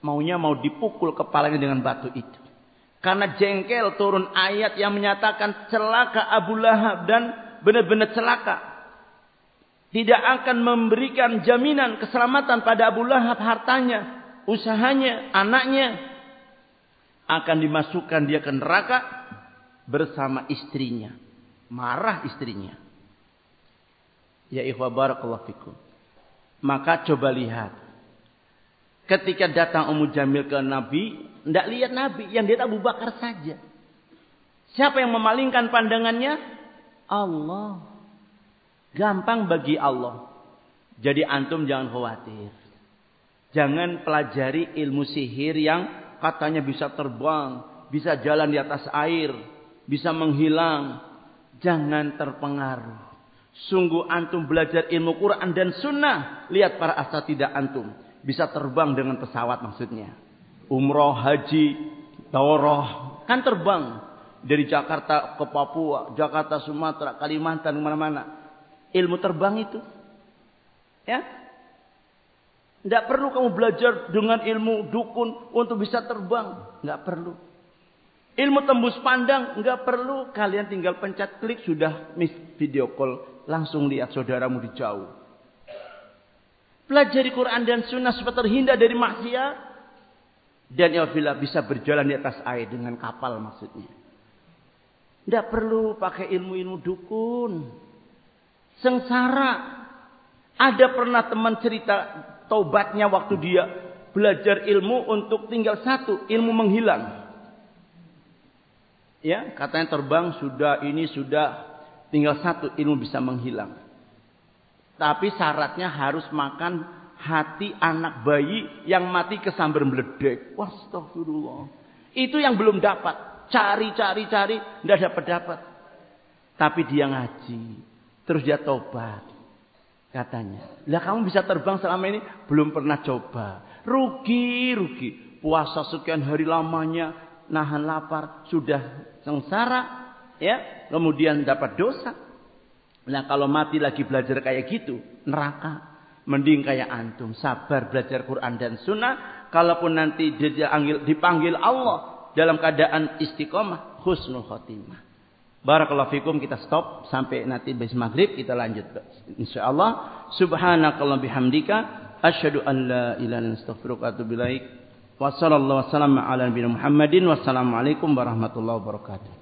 Maunya mau dipukul kepalanya dengan batu itu. Karena jengkel turun ayat yang menyatakan celaka Abu Lahab dan benar-benar celaka. Tidak akan memberikan jaminan keselamatan pada Abu Lahab hartanya, usahanya, anaknya, akan dimasukkan dia ke neraka bersama istrinya. Marah istrinya. Ya ikhwa barakallahu fikum. Maka coba lihat. Ketika datang Ummu Jamil ke Nabi, tidak lihat Nabi, yang dia Abu Bakar saja. Siapa yang memalingkan pandangannya? Allah. Gampang bagi Allah. Jadi antum jangan khawatir. Jangan pelajari ilmu sihir yang katanya bisa terbang, bisa jalan di atas air, bisa menghilang. Jangan terpengaruh. Sungguh antum belajar ilmu Quran dan sunnah. Lihat para asatidah antum. Bisa terbang dengan pesawat maksudnya. Umroh, haji, daurah. Kan terbang. Dari Jakarta ke Papua, Jakarta, Sumatera, Kalimantan, ke mana-mana. Ilmu terbang itu. Ya, tidak perlu kamu belajar dengan ilmu dukun untuk bisa terbang. Tidak perlu. Ilmu tembus pandang. Tidak perlu. Kalian tinggal pencet klik sudah miss video call. Langsung lihat saudaramu di jauh. Pelajari Quran dan Sunnah supaya terhindar dari maksiat. Dan ya bisa berjalan di atas air dengan kapal maksudnya. Tidak perlu pakai ilmu-ilmu dukun. Sengsara. Ada pernah teman cerita Tobatnya waktu dia belajar ilmu untuk tinggal satu, ilmu menghilang. Ya, katanya terbang sudah ini sudah tinggal satu ilmu bisa menghilang. Tapi syaratnya harus makan hati anak bayi yang mati kesambar meledek. Wastagfirullah. Itu yang belum dapat. Cari, cari, cari. Tidak dapat dapat. Tapi dia ngaji. Terus dia tobat. Katanya. Lah kamu bisa terbang selama ini? Belum pernah coba. Rugi, rugi. Puasa sekian hari lamanya. Nahan lapar. Sudah sengsara. Ya Kemudian dapat dosa. Nah kalau mati lagi belajar kayak gitu, neraka. Mending kayak antum, sabar belajar Quran dan Sunnah. Kalaupun nanti dipanggil Allah dalam keadaan istiqomah, husnul khotimah. Barakallahu fikum kita stop sampai nanti besok maghrib kita lanjut. Insyaallah. Subhanakallah bihamdika. Asyhadu an la ilaha illa astaghfiruka wa atubu ilaik. Wassallallahu wasallam ala nabiyina Muhammadin. Wassalamualaikum warahmatullahi wabarakatuh.